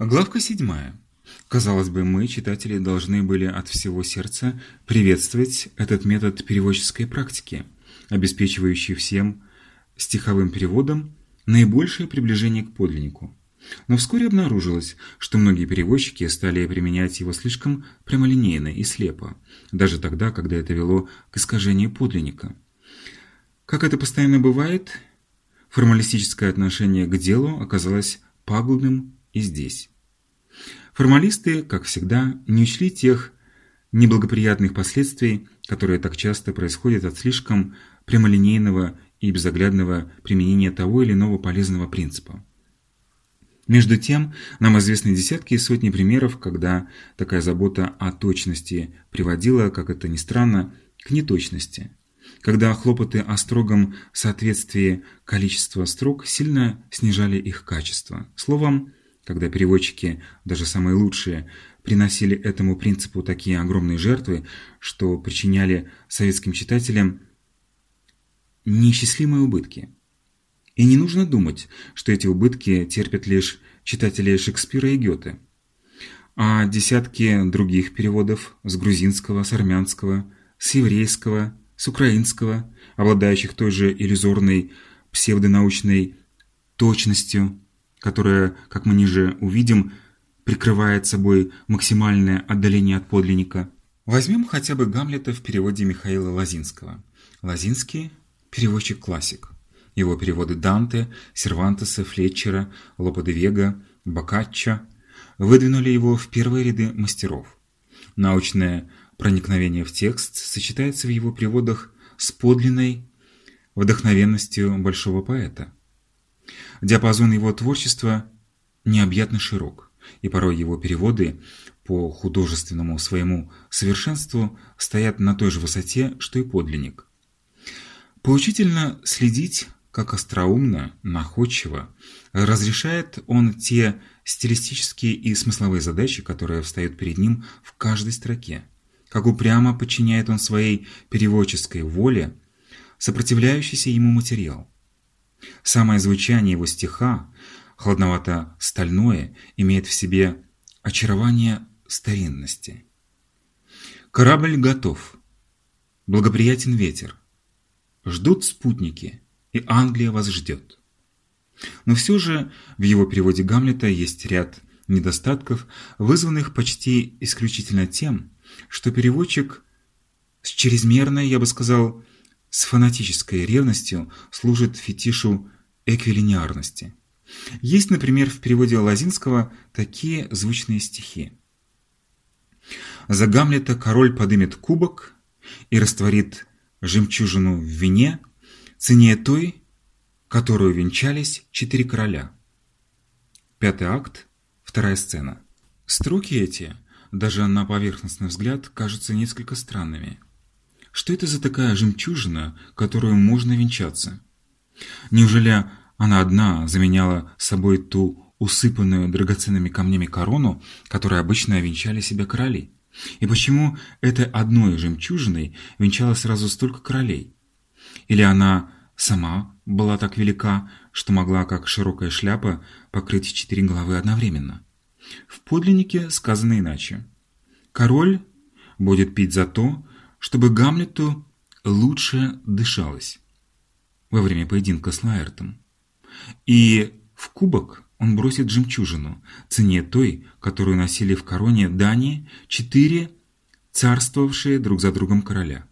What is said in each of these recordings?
Главка седьмая. Казалось бы, мы, читатели, должны были от всего сердца приветствовать этот метод переводческой практики, обеспечивающий всем стиховым переводом наибольшее приближение к подлиннику. Но вскоре обнаружилось, что многие переводчики стали применять его слишком прямолинейно и слепо, даже тогда, когда это вело к искажению подлинника. Как это постоянно бывает, формалистическое отношение к делу оказалось пагубным и здесь. Формалисты, как всегда, не учли тех неблагоприятных последствий, которые так часто происходят от слишком прямолинейного и безоглядного применения того или иного полезного принципа. Между тем, нам известны десятки и сотни примеров, когда такая забота о точности приводила, как это ни странно, к неточности. Когда хлопоты о строгом соответствии количества строк сильно снижали их качество. Словом, когда переводчики, даже самые лучшие, приносили этому принципу такие огромные жертвы, что причиняли советским читателям неисчислимые убытки. И не нужно думать, что эти убытки терпят лишь читатели Шекспира и Гёте. А десятки других переводов с грузинского, с армянского, с еврейского, с украинского, обладающих той же иллюзорной псевдонаучной точностью, которая, как мы ниже увидим, прикрывает собой максимальное отдаление от подлинника. Возьмем хотя бы Гамлета в переводе Михаила Лазинского. Лазинский – переводчик-классик. Его переводы Данте, Сервантеса, Флетчера, Лопе де Вега, Боккаччо выдвинули его в первые ряды мастеров. Научное проникновение в текст сочетается в его переводах с подлинной вдохновенностью большого поэта. Диапазон его творчества необъятно широк, и порой его переводы по художественному своему совершенству стоят на той же высоте, что и подлинник. Поучительно следить как остроумно, находчиво разрешает он те стилистические и смысловые задачи, которые встают перед ним в каждой строке, как упрямо подчиняет он своей переводческой воле сопротивляющийся ему материал. Самое звучание его стиха, хладновато-стальное, имеет в себе очарование старинности. Корабль готов, благоприятен ветер, ждут спутники – и Англия вас ждет. Но все же в его переводе Гамлета есть ряд недостатков, вызванных почти исключительно тем, что переводчик с чрезмерной, я бы сказал, с фанатической ревностью служит фетишу эквилинеарности. Есть, например, в переводе Лазинского такие звучные стихи. «За Гамлета король подымет кубок и растворит жемчужину в вине, цене той, которую венчались четыре короля. Пятый акт, вторая сцена. Строки эти, даже на поверхностный взгляд, кажутся несколько странными. Что это за такая жемчужина, которую можно венчаться? Неужели она одна заменяла собой ту усыпанную драгоценными камнями корону, которой обычно венчали себя короли? И почему этой одной жемчужиной венчало сразу столько королей? Или она сама была так велика, что могла, как широкая шляпа, покрыть четыре головы одновременно. В подлиннике сказано иначе. Король будет пить за то, чтобы Гамлету лучше дышалось во время поединка с Лаэртом. И в кубок он бросит жемчужину, цене той, которую носили в короне Дании четыре царствовавшие друг за другом короля.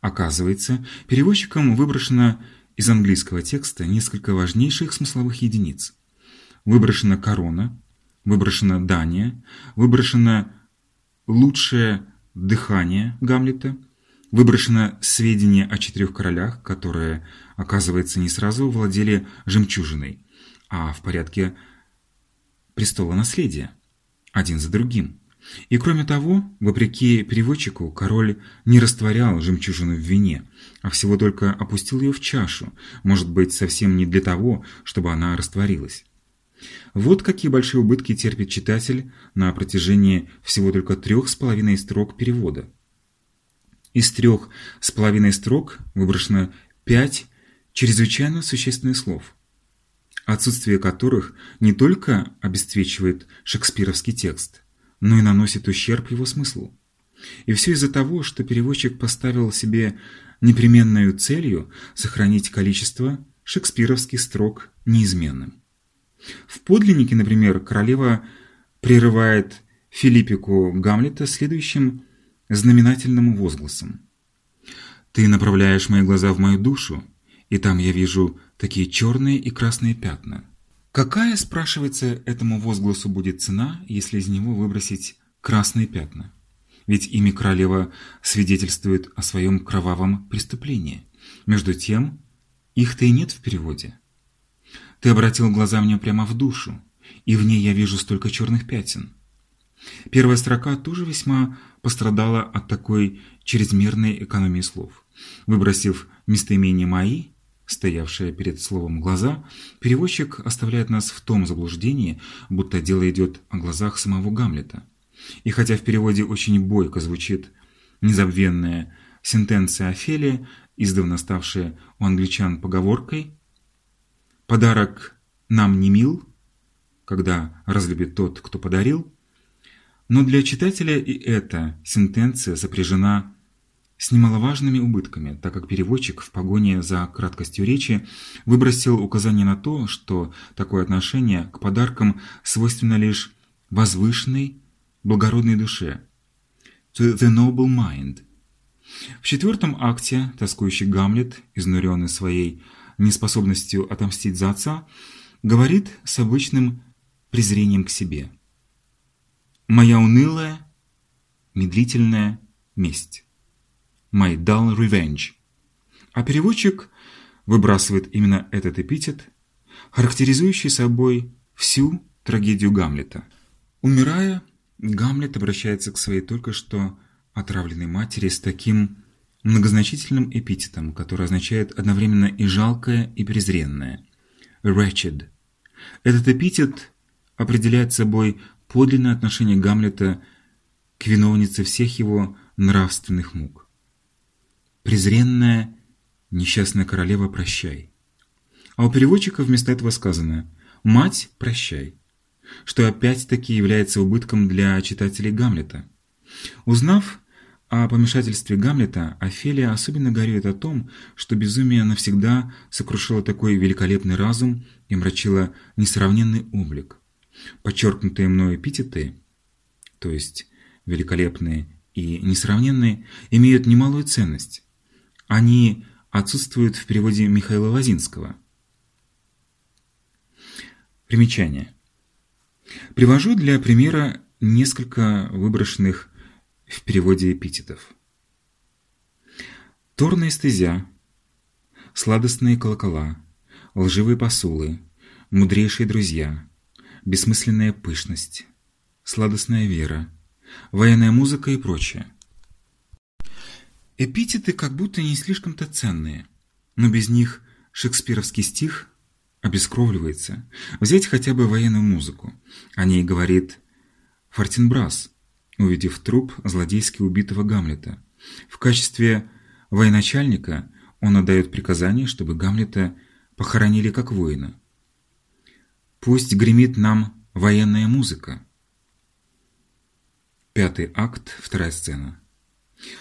Оказывается, переводчиком выброшено из английского текста несколько важнейших смысловых единиц. Выброшена корона, выброшена Дания, выброшено лучшее дыхание Гамлета, выброшено сведения о четырех королях, которые, оказывается, не сразу владели жемчужиной, а в порядке престола наследия, один за другим. И кроме того, вопреки переводчику, король не растворял жемчужину в вине, а всего только опустил ее в чашу, может быть, совсем не для того, чтобы она растворилась. Вот какие большие убытки терпит читатель на протяжении всего только трех с половиной строк перевода. Из трех с половиной строк выброшено пять чрезвычайно существенных слов. отсутствие которых не только обесцвечивает шекспировский текст, но и наносит ущерб его смыслу. И все из-за того, что переводчик поставил себе непременную целью сохранить количество шекспировских строк неизменным. В подлиннике, например, королева прерывает Филиппику Гамлета следующим знаменательным возгласом. «Ты направляешь мои глаза в мою душу, и там я вижу такие черные и красные пятна. Какая, спрашивается, этому возгласу будет цена, если из него выбросить красные пятна? Ведь ими королева свидетельствует о своем кровавом преступлении. Между тем, их-то и нет в переводе. Ты обратил глаза мне прямо в душу, и в ней я вижу столько черных пятен. Первая строка тоже весьма пострадала от такой чрезмерной экономии слов. Выбросив местоимение «мои», стоявшее перед словом «глаза», переводчик оставляет нас в том заблуждении, будто дело идет о глазах самого Гамлета. И хотя в переводе очень бойко звучит незабвенная сентенция Офелия, издавна ставшая у англичан поговоркой «подарок нам не мил», когда разлюбит тот, кто подарил, но для читателя и эта сентенция сопряжена с немаловажными убытками, так как переводчик в погоне за краткостью речи выбросил указание на то, что такое отношение к подаркам свойственно лишь возвышенной, благородной душе. To the noble mind. В четвертом акте тоскующий Гамлет, изнуренный своей неспособностью отомстить за отца, говорит с обычным презрением к себе. «Моя унылая, медлительная месть». «My dull revenge». А переводчик выбрасывает именно этот эпитет, характеризующий собой всю трагедию Гамлета. Умирая, Гамлет обращается к своей только что отравленной матери с таким многозначительным эпитетом, который означает одновременно и жалкое, и презренное. Wretched. Этот эпитет определяет собой подлинное отношение Гамлета к виновнице всех его нравственных мук. Презренная, несчастная королева, прощай. А у переводчика вместо этого сказано «Мать, прощай», что опять-таки является убытком для читателей Гамлета. Узнав о помешательстве Гамлета, Офелия особенно горюет о том, что безумие навсегда сокрушило такой великолепный разум и мрачило несравненный облик. Подчеркнутые мною эпитеты, то есть великолепные и несравненные, имеют немалую ценность. Они отсутствуют в переводе Михаила Лозинского. Примечание. Привожу для примера несколько выброшенных в переводе эпитетов. Торная стезя, сладостные колокола, лживые посулы, мудрейшие друзья, бессмысленная пышность, сладостная вера, военная музыка и прочее. Эпитеты как будто не слишком-то ценные, но без них шекспировский стих обескровливается. Взять хотя бы военную музыку. О ней говорит Фортенбрас, увидев труп злодейски убитого Гамлета. В качестве военачальника он отдает приказание, чтобы Гамлета похоронили как воина. «Пусть гремит нам военная музыка». Пятый акт, вторая сцена.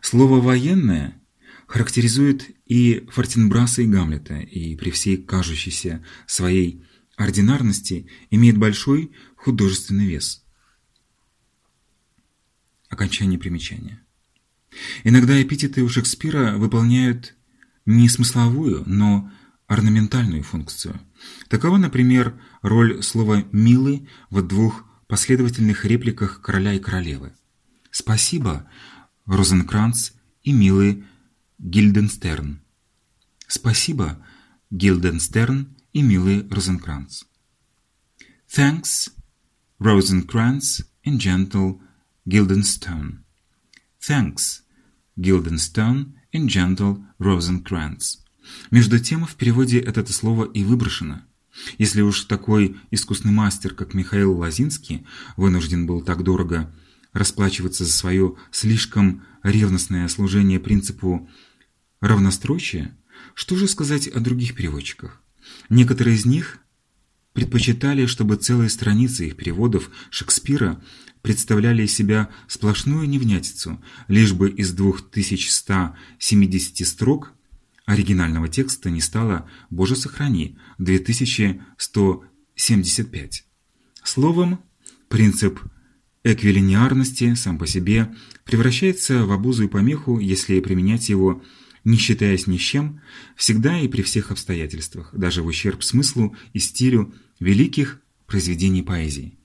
Слово «военное» характеризует и Фортенбраса, и Гамлета, и при всей кажущейся своей ординарности имеет большой художественный вес. Окончание примечания. Иногда эпитеты у Шекспира выполняют не смысловую, но орнаментальную функцию. Такова, например, роль слова «милый» в двух последовательных репликах короля и королевы. «Спасибо» Розенкранц и милый Гильденстерн. Спасибо, Гильденстерн и милый Розенкранц. Thanks, Rosencrantz and gentle Guildenstern. Thanks, Guildenstern and gentle Rosencrantz. Между тем, в переводе это слово и выброшено. Если уж такой искусный мастер, как Михаил Лазинский, вынужден был так дорого расплачиваться за свое слишком ревностное служение принципу равнострочия, что же сказать о других переводчиках? Некоторые из них предпочитали, чтобы целые страницы их переводов Шекспира представляли из себя сплошную невнятицу, лишь бы из 2170 строк оригинального текста не стало, боже сохрани, 2175. Словом, принцип эквилинеарности сам по себе превращается в обузу и помеху, если применять его, не считаясь ни с чем, всегда и при всех обстоятельствах, даже в ущерб смыслу и стилю великих произведений поэзии.